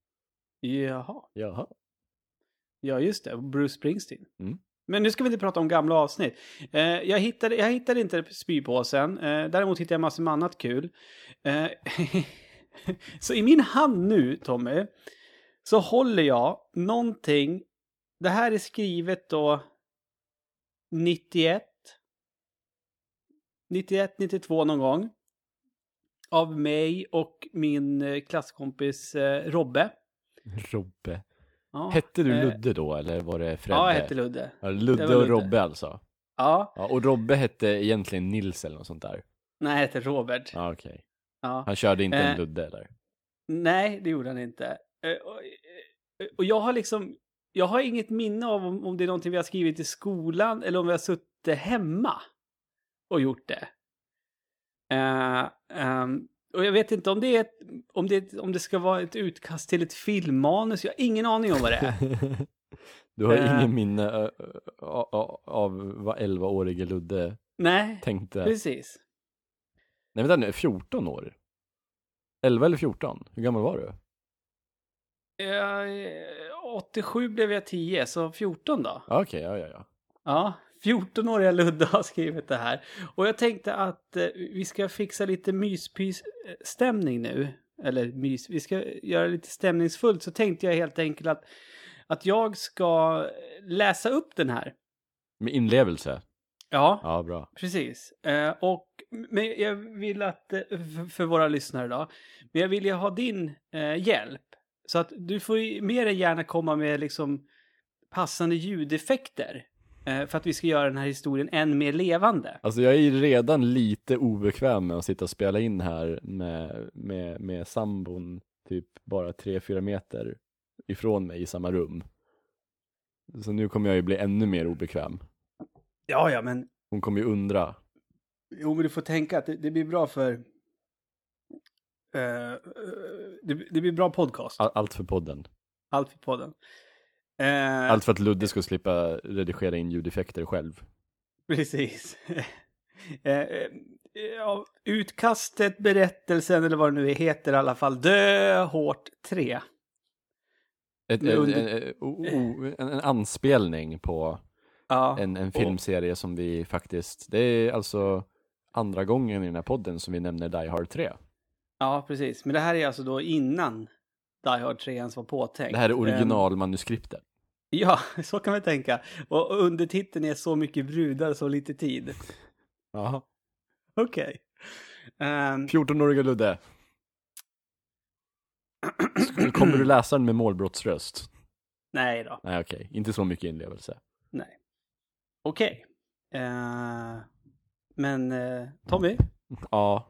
Jaha. Jaha. Ja, just det. Bruce Springsteen. Mm. Men nu ska vi inte prata om gamla avsnitt. Eh, jag, hittade, jag hittade inte spypåsen. Eh, däremot hittade jag massor med annat kul. Eh, <laughs> så i min hand nu, Tommy, så håller jag någonting. Det här är skrivet då 91. 91, 92 någon gång. Av mig och min eh, klasskompis eh, Robbe. Robbe. Ja, Hette du eh, Ludde då, eller var det Fredde? Ja, jag hette Ludde. Ja, Ludde och Ludde. Robbe alltså. Ja, Ja, och Robbe hette egentligen Nils eller något sånt där. nej, jag heter Robert. Ja, okej. Ja. Han körde inte en Eh. Ludde eller? Nej, det gjorde han inte. Och, och jag har liksom, jag har inget minne av om, om det är någonting vi har skrivit i skolan eller om vi har suttit hemma och gjort det. Eh, ehm, och jag vet inte om det, är ett, om, det, om det ska vara ett utkast till ett filmmanus. Jag har ingen aning om vad det är. <laughs> du har Eh. ingen minne ö, ö, a- a- av vad 11-årige Ludde Nej, tänkte? precis. Nej vänta nu, 14 år? 11 eller 14? Hur gammal var du? Eh, 87 blev jag 10, så 14 då. Okej, ja, ja, ja. Ja, 14-åriga Ludde har skrivit det här. Och jag tänkte att eh, vi ska fixa lite myspys-stämning nu. Eller mys, vi ska göra lite stämningsfullt. Så tänkte jag helt enkelt att, att jag ska läsa upp den här. Med inlevelse? Ja, Ja, bra. precis. Eh, och men jag vill att, eh, för, våra lyssnare då, men jag vill ju ha din hjälp. Så att du får mer än gärna komma med liksom passande ljudeffekter. Eh, för att vi ska göra den här historien än mer levande. Alltså jag är ju redan lite obekväm med att sitta och spela in här med, med, med sambon typ bara 3-4 meter ifrån mig i samma rum. Så nu kommer jag ju bli ännu mer obekväm. Ja, ja, men, Hon kommer ju undra. jo, men du får tänka att det, det blir bra för... eh, det, det blir bra podcast. All- Allt för podden. Allt för podden. Eh, Allt för att Ludde ska slippa redigera in ljudeffekter själv. Precis. <laughs> Eh, eh, ja, utkastet, berättelsen eller vad det nu heter i alla fall. Dö hårt 3. Ett, en, en, en, anspelning på Ja. en, en filmserie som vi faktiskt, det är alltså andra gången i den här podden som vi nämner Die Hard 3. ja, precis. Men det här är alltså då innan Die Hard 3 ens var påtänkt. Det här är Ehm, originalmanuskriptet. ja, <laughs> så kan man tänka. Och undertiteln är Så mycket brudar, så lite tid. Jaha. Okej. Ehm, 14-åriga Ludde. Kommer du <clears throat> läsa den med målbrottsröst? nej då. Nej okej, inte så mycket inlevelse. Nej. Okej. Eh, men eh, Tommy, Ja,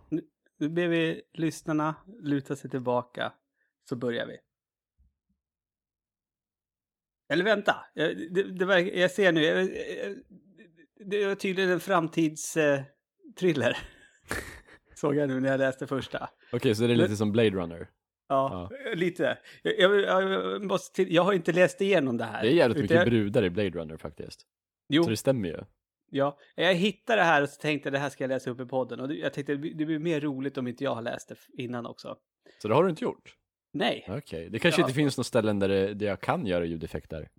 nu ber vi lyssnarna luta sig tillbaka så börjar vi. Eller vänta, jag, det, det, jag ser nu. jag- Det är tydligen en framtidstriller. thriller <laughs> Såg jag nu när jag läste första. Okej, så det är lite som Blade Runner. Ja, lite. Jag, jag, måste jag har inte läst igenom det här. Det är jävligt mycket jag, brudar i Blade Runner faktiskt. Jo, Så det stämmer ju. ja. Jag hittade det här och så tänkte det här ska jag läsa upp i podden. Och jag tänkte det blir mer roligt om inte jag har läst det innan också. Så det har du inte gjort? Nej. Okej, det kanske Ja. inte finns några ställen där, det, där jag kan göra ljudeffekter.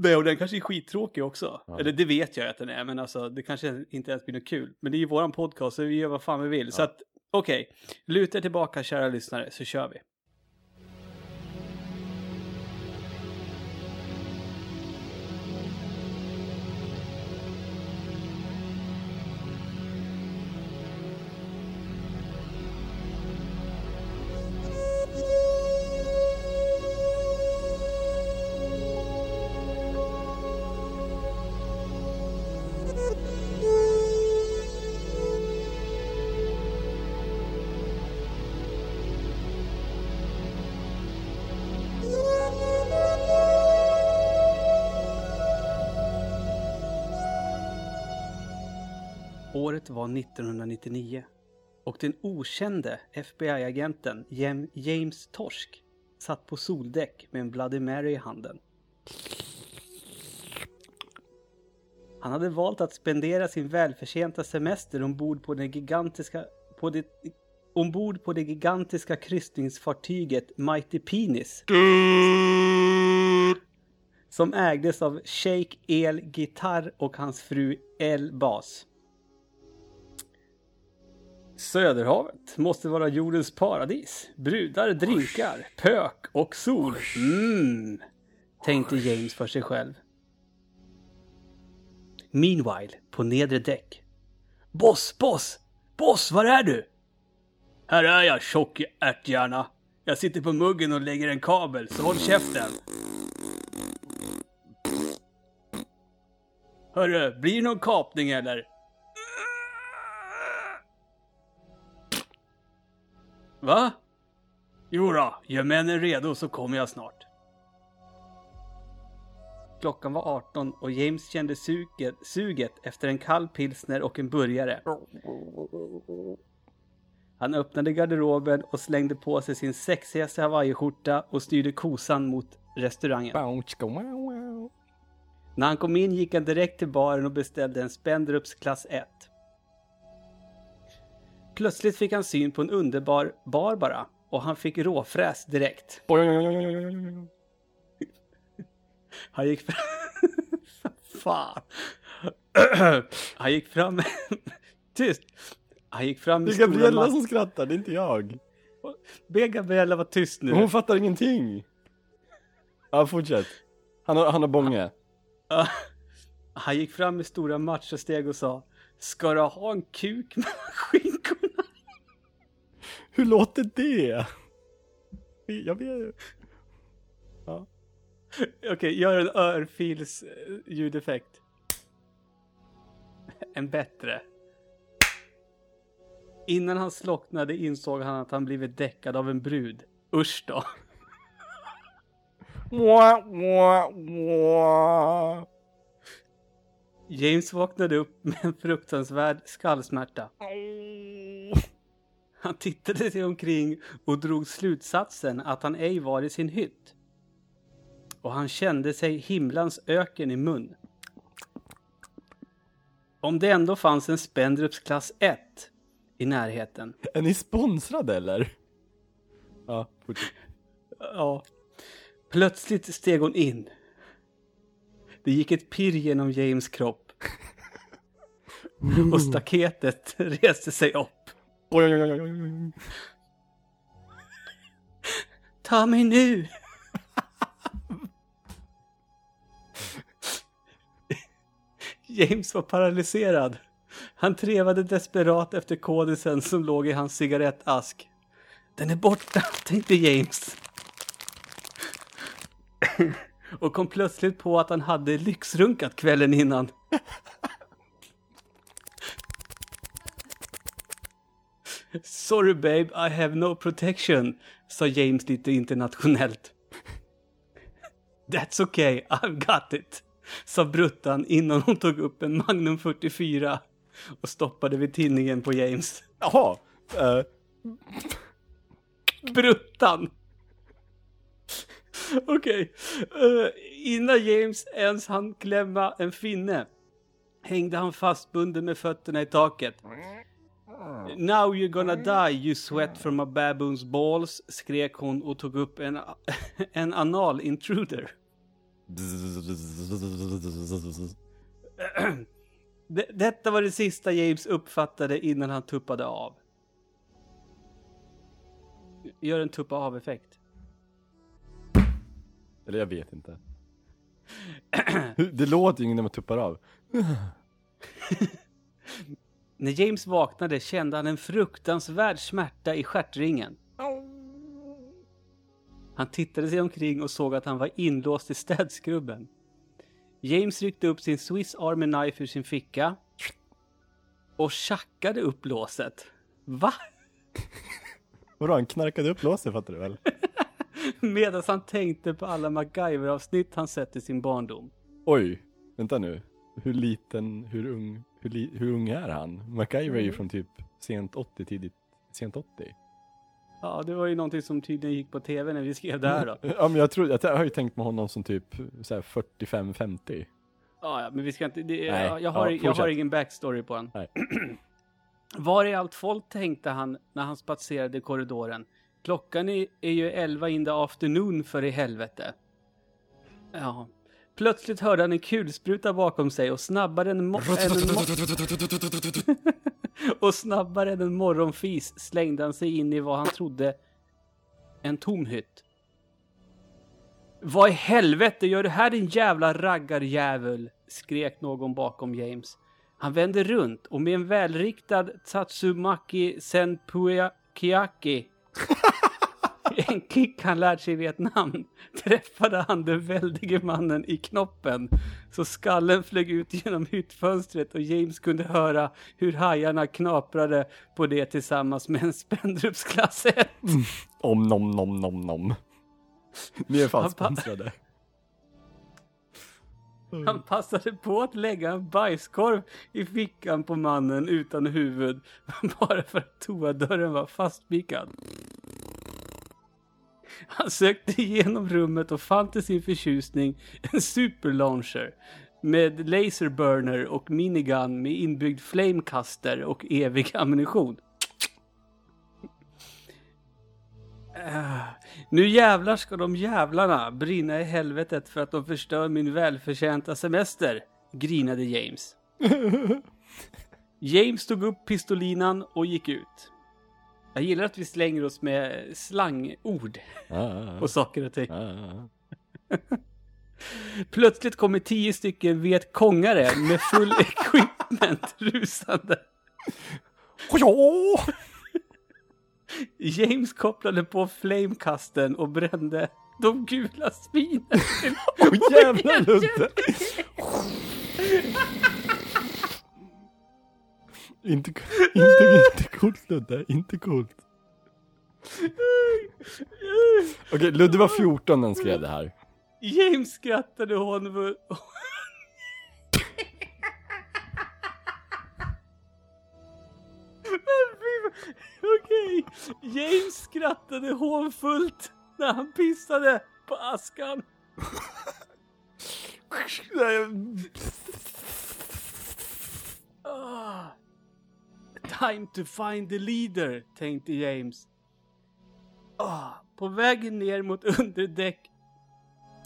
Nej, och den kanske är skittråkig också. Ja. Eller det vet jag att den är, men alltså det kanske inte ens blir något kul. Men det är ju våran podcast, så vi gör vad fan vi vill. Så att, okej. Luta er tillbaka, kära lyssnare, så kör vi. Året var 1999 och den okände FBI-agenten James Torsk satt på soldäck med en Bloody Mary i handen. Han hade valt att spendera sin välförtjänta semester ombord på den gigantiska på det, ombord på det gigantiska kryssningsfartyget Mighty Penis. Som ägdes av Sheikh El Guitar och hans fru El Bas. Söderhavet måste vara jordens paradis. Brudar, drinkar, pök och sol. Mm, tänkte James för sig själv. Meanwhile, på nedre däck. Boss, boss! Boss, var är du? Här är jag, tjock ärthjärna. Jag sitter på muggen och lägger en kabel, så håll käften. Hörru, blir det någon kapning eller? Va? Jo då, gör männen redo så kommer jag snart. Klockan var 18 och James kände suget, suget efter en kall pilsner och en burgare. Han öppnade garderoben och slängde på sig sin sexigaste hawaiiskjorta och styrde kosan mot restaurangen. När han kom in gick han direkt till baren och beställde en Spendrups klass 1. Plötsligt fick han syn på en underbar bar bara och han fick råfräs direkt. Han gick fram... <laughs> Fan. <clears throat> Han gick fram... <laughs> Tyst. Han gick fram med Det är Gabriella som skrattar, det är inte jag. Be Gabriella vara tyst nu. Hon fattar ingenting. Ja, fortsätt. Han har, han har bånge. Ja. <laughs> Han gick fram med stora machosteg och sa Ska du ha en kuk med skinkorna? Hur låter det? Jag vet Okej, gör en örfils ljudeffekt. En bättre. Innan han slocknade insåg han att han blivit däckad av en brud. Usch då. James vaknade upp med en fruktansvärd skallsmärta. Han tittade sig omkring och drog slutsatsen att han ej var i sin hytt. Och han kände sig himlans öken i mun. Om det ändå fanns en Spendrups klass 1 i närheten. Är ni sponsrade eller? Ja, fortsätt. Ja. Plötsligt steg hon in. Det gick ett pirr genom James kropp. <laughs> Och staketet <laughs> reste sig upp. Oj, oj, oj, oj, oj. Ta mig nu! James var paralyserad. Han trevade desperat efter kodisen som låg i hans cigarettask. Den är borta, tänkte James. Och kom plötsligt på att han hade lyxrunkat kvällen innan. Sorry babe, I have no protection, sa James lite internationellt. That's okay, I've got it. Sa Bruttan innan hon tog upp en Magnum 44 och stoppade vid tinningen på James. Jaha. eh, Bruttan! Okej. Eh, innan James ens hann klämma en finne hängde han fastbunden med fötterna i taket. Now you're gonna die you sweat from a baboon's balls, skrek hon och tog upp en, <laughs> en anal intruder. <clears throat> Det- Detta var det sista James uppfattade innan han tuppade av. Gör en tuppa av-effekt. Eller jag vet inte. <clears throat> Det låter ju när man tuppar av. <clears throat> När James vaknade kände han en fruktansvärd smärta i stjärtringen. Han tittade sig omkring och såg att han var inlåst i städskrubben. James ryckte upp sin Swiss Army Knife ur sin ficka och tjackade upp låset. Va? Vadå, han knarkade upp låset fattar du väl? <laughs> Medan han tänkte på alla MacGyver-avsnitt han sett i sin barndom. Oj, vänta nu. Hur liten, hur ung, hur, hur ung är han? MacGyver är ju från typ sent 80, tidigt, sent 80. Ja, det var ju någonting som tydligen gick på tv när vi skrev det här då. <laughs> Ja men jag tror, jag har ju tänkt med honom som typ så här 45-50. Ja, ja, men vi ska inte... Det, Nej, jag, jag, har, ja, jag har ingen backstory på. Nej. <clears throat> Var är allt folk tänkte han när han spatserade korridoren. Klockan är, är ju 11 in the afternoon för i helvete. Ja. Plötsligt hörde han en kulspruta bakom sig och snabbare än, mo- än en <laughs> och snabbare än en morgonfis slängde han sig in i vad han trodde en tom hytt. Vad i helvete gör du här din jävla raggarjävel? skrek någon bakom James. Han vände runt och med en välriktad Tatsumaki Senpukiaki <laughs> <laughs> en kick han lärt sig i Vietnam <laughs> träffade han den väldige mannen i knoppen så skallen flög ut genom hyttfönstret och James kunde höra hur hajarna knaprade på det tillsammans med en Spendrupsklass 1. Om nom nom nom nom. Ni är fan sponsrade. Han passade på att lägga en bajskorv i fickan på mannen utan huvud <laughs> bara för att toadörren var fastspikad. Han sökte igenom rummet och fann till sin förtjusning en superlauncher med laserburner och minigun med inbyggd flamecaster och evig ammunition. Ah, Nu jävlar ska de jävlarna brinna i helvetet för att de förstör min välförtjänta semester, grinade James. <laughs> James tog upp pistolinan och gick ut. Jag gillar att vi slänger oss med slangord på saker och ting. <laughs> Plötsligt kommer tio stycken vietkongare med full <laughs> equipment rusande. Ja! James kopplade på flamekasten och brände de gula svinen. <laughs> Åh jävlar Ludde! Inte, <laughs> inte, inte coolt Ludde, inte coolt. Okej, Ludde var 14 när han skrev det här. James skrattade hon... Okej, James skrattade hånfullt när han pissade på askan. Time to find the leader, tänkte James. Ah. På vägen ner mot underdäck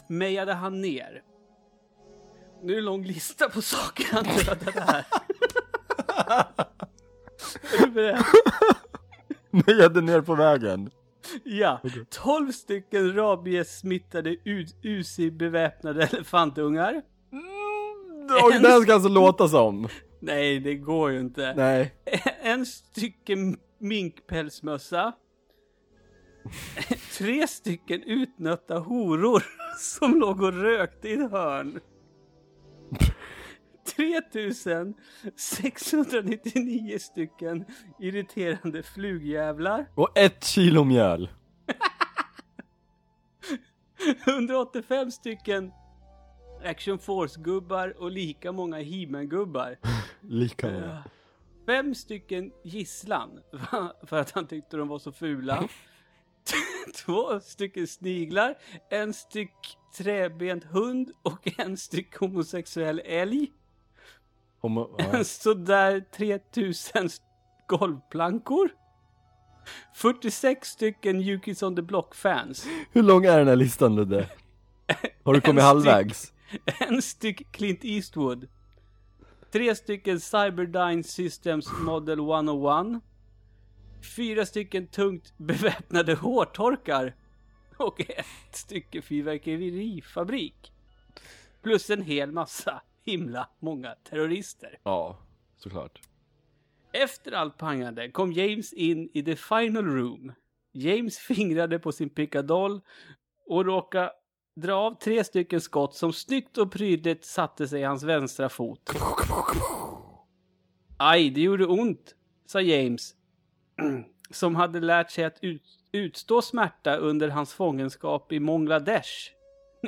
mejade han ner. Nu är det en lång lista på saker han dödade här. är du beredd? Mejade ner på vägen. Ja, 12 stycken rabies-smittade UC-beväpnade elefantungar. Och det här ska alltså låta som. Nej, det går ju inte. Nej. <laughs> En stycken minkpälsmössa. <laughs> Tre stycken utnötta horor <laughs> som låg och rökte i ett hörn. 3699 stycken irriterande flugjävlar. Och ett kilo mjöl. 185 stycken Action Force-gubbar och lika många He-Man-gubbar. Lika Eh, många. Fem stycken gisslan <laughs> för att han tyckte de var så fula. <laughs> Två stycken sniglar, en styck träbent hund och en styck homosexuell älg. Homo, <laughs> ja. Sådär 3000 golvplankor. 46 stycken Yukis on the Block-fans. Hur lång är den här listan Ludde? Har du kommit halvvägs? En styck Clint Eastwood. Tre stycken Cyberdyne Systems Model 101. Fyra stycken tungt beväpnade hårtorkar. Och ett stycke fyrverkerifabrik. Plus en hel massa himla många terrorister. Ja, såklart. Efter allt pangande kom James in i the final room. James fingrade på sin pickadoll och råkade dra av tre stycken skott som snyggt och prydligt satte sig i hans vänstra fot. Aj, det gjorde ont, sa James. <clears throat> Som hade lärt sig att ut, utstå smärta under hans fångenskap i Bangladesh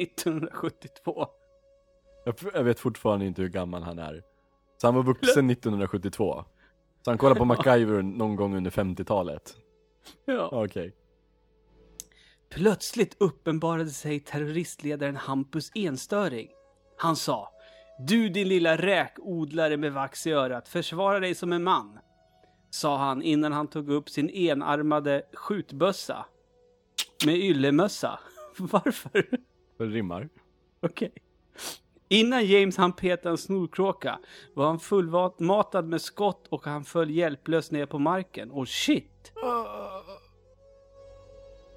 1972. <laughs> Jag, jag vet fortfarande inte hur gammal han är. Så han var vuxen 1972. Så han kollade på <laughs> MacGyver någon gång under 50-talet. Ja. Okej. Plötsligt uppenbarade sig terroristledaren Hampus Enstöring. Han sa Du din lilla räkodlare med vax i örat, försvara dig som en man. Sa han innan han tog upp sin enarmade skjutbössa. Med yllemössa. <laughs> Varför? Det rimmar. Okej. Innan James han peta en snorkråka var han fullmatad med skott och han föll hjälplös ner på marken. Och shit!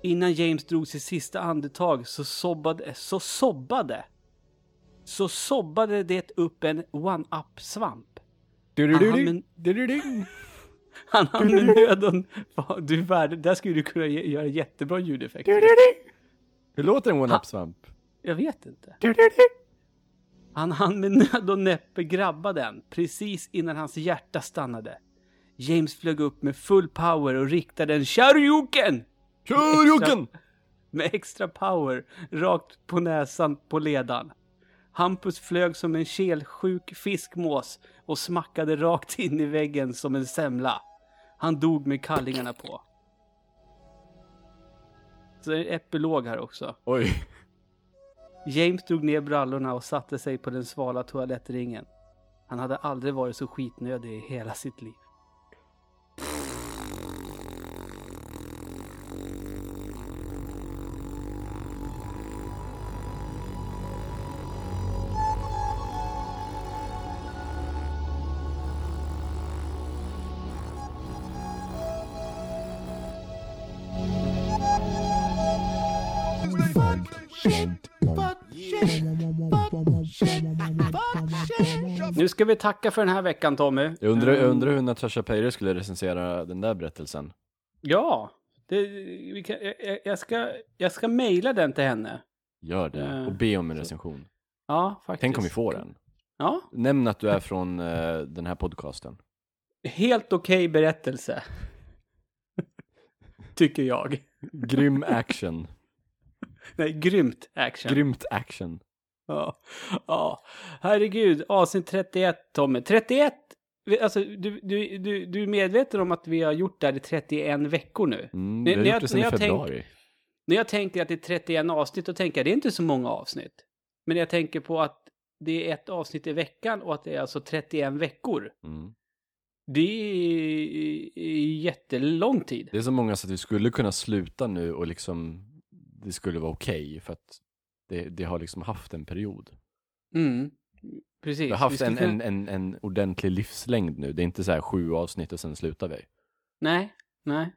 Innan James drog sitt sista andetag så sobbade, så sobbade, så sobbade det upp en one-up-svamp. Han <laughs> hann med nöd och... Du är värd, där skulle du kunna ge- göra jättebra ljudeffekter. Hur låter en one-up-svamp? Jag vet inte. Han hann med nöd och näppe grabba den precis innan hans hjärta stannade. James flög upp med full power och riktade en Shoryuken! Kör Jocken! med extra power rakt på näsan på ledaren. Hampus flög som en kelsjuk fiskmås och smackade rakt in i väggen som en semla. Han dog med kallingarna på. Så det är en epilog här också. Oj. James drog ner brallorna och satte sig på den svala toalettringen. Han hade aldrig varit så skitnödig i hela sitt liv. Nu ska vi tacka för den här veckan Tommy. Jag undrar, jag Ehm, undrar hur Natasha Peire skulle recensera den där berättelsen. Ja, det, vi kan, jag- jag, ska, jag ska mejla den till henne. Gör det. Eh, Och be om en recension. Ja, faktiskt. Tänk om vi får den. Ja, Nämn att du är från eh, den här podcasten. helt okej berättelse. <laughs> Tycker jag. Grym action. Nej, grymt action. Grymt action. Ja. ja, herregud. Avsnitt 31, Tommy. 31! Vi- Alltså, du, du, du, du är medveten om att vi har gjort det här i 31 veckor nu? Mm, vi har när gjort jag- det sedan i jag tänk- februari. När jag tänker att det är 31 avsnitt, då tänker jag det är inte så många avsnitt. Men jag tänker på att det är ett avsnitt i veckan och att det är alltså 31 veckor. Mm. Det är, är jättelång tid. Det är så många så att vi skulle kunna sluta nu och liksom det skulle vara okej för att det, det har liksom haft en period. Mm. Precis. Vi har haft en, en, en, en ordentlig livslängd nu. Det är inte så här sju avsnitt och sen slutar vi. Nej, nej.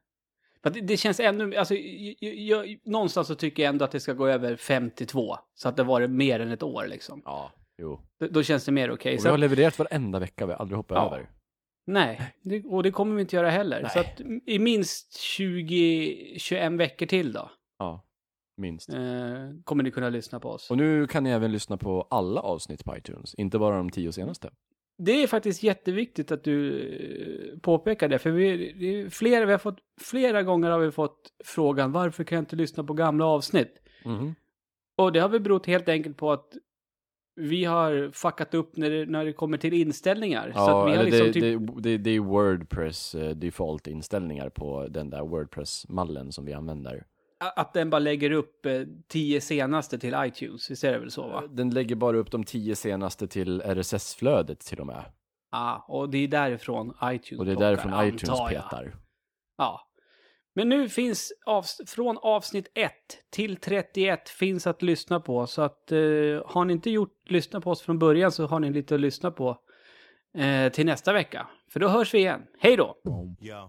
Det, det känns ännu, alltså, jag, jag, någonstans så tycker jag ändå att det ska gå över 52. Så att det var mer än ett år liksom. Ja, jo. Då, då känns det mer okej. Och Så vi har levererat varenda vecka, vi har aldrig hoppat Ja. över. Nej, det, och det kommer vi inte göra heller. Nej. Så att i minst 20-21 veckor till då. Ja, minst. Eh, kommer ni kunna lyssna på oss. Och nu kan ni även lyssna på alla avsnitt på iTunes, inte bara de tio senaste. Det är faktiskt jätteviktigt att du eh, påpekar det. För vi, flera, vi har fått, flera gånger har vi fått frågan varför kan jag inte lyssna på gamla avsnitt? Mhm. Och det har väl berott helt enkelt på att vi har fuckat upp när det, när det kommer till inställningar. så Ja, att vi har liksom det, typ... det, det, det är Wordpress eh, default-inställningar på den där Wordpress-mallen som vi använder. Att den bara lägger upp eh, tio senaste till iTunes, visst är det väl så va? Den lägger bara upp de tio senaste till RSS-flödet till och med. Ja, och det är därifrån iTunes Och det är plockar, därifrån iTunes antar jag. petar. Ja. Men nu finns avs- från avsnitt 1 till 31 finns att lyssna på. Så att eh, har ni inte gjort lyssna på oss från början så har ni lite att lyssna på eh, till nästa vecka. För då hörs vi igen. Hej då! Yo.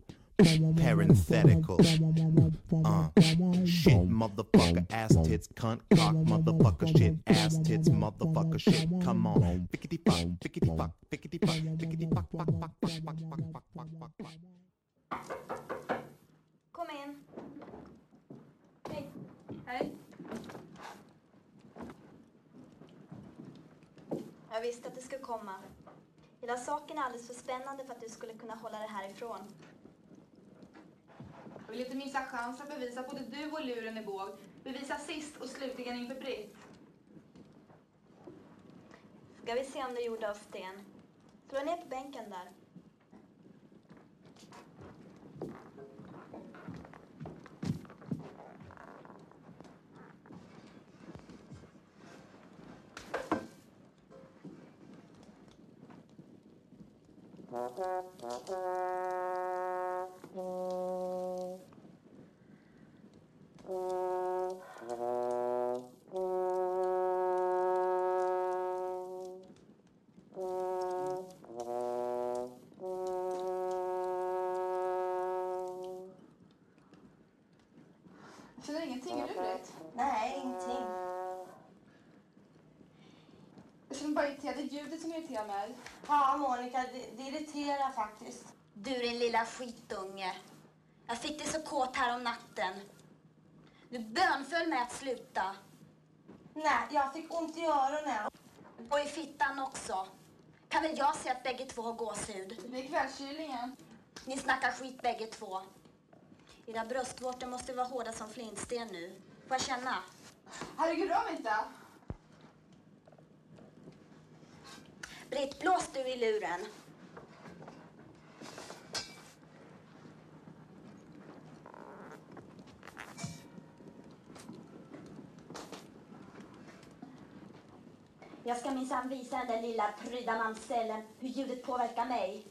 Parenthetical. Uh. Shit, motherfucker, ass tits, cunt, cock, motherfucker, shit, ass tits, motherfucker, shit. Come on. pickety fuck, pickety fuck, pickety fuck, pickety fuck, fuck, fuck, fuck, fuck, fuck, fuck, fuck, fuck, fuck. Kom in. Hej. Hej. Jag visste att du skulle komma. Hela saken är alldeles för spännande för att du skulle kunna hålla det härifrån. Jag vill inte missa chansen att bevisa att både du och luren är båg. Bevisa sist och slutligen inför Britt. Ska vi se om du är gjord av sten. Slå ner på bänken där. Jag känner ingenting. Du Britt? Nej, ingenting. Jag känner bara irriterad. Det är ljudet som irriterar mig. Ja, Monica, det, det irriterar faktiskt. Du din lilla skitunge. Jag fick dig så kåt här om natten. Du bönföll mig att sluta. Nej, jag fick ont i öronen. Och i fittan också. Kan väl jag se att bägge två har gåshud? Det blir kvällskylningen. Ni snackar skit bägge två. Era bröstvårtor måste vara hårda som flintsten nu. Får jag känna? Herregud, rör mig inte. Britt, blås du i luren. Jag ska minsann visa den där lilla pryda mamsellen hur ljudet påverkar mig.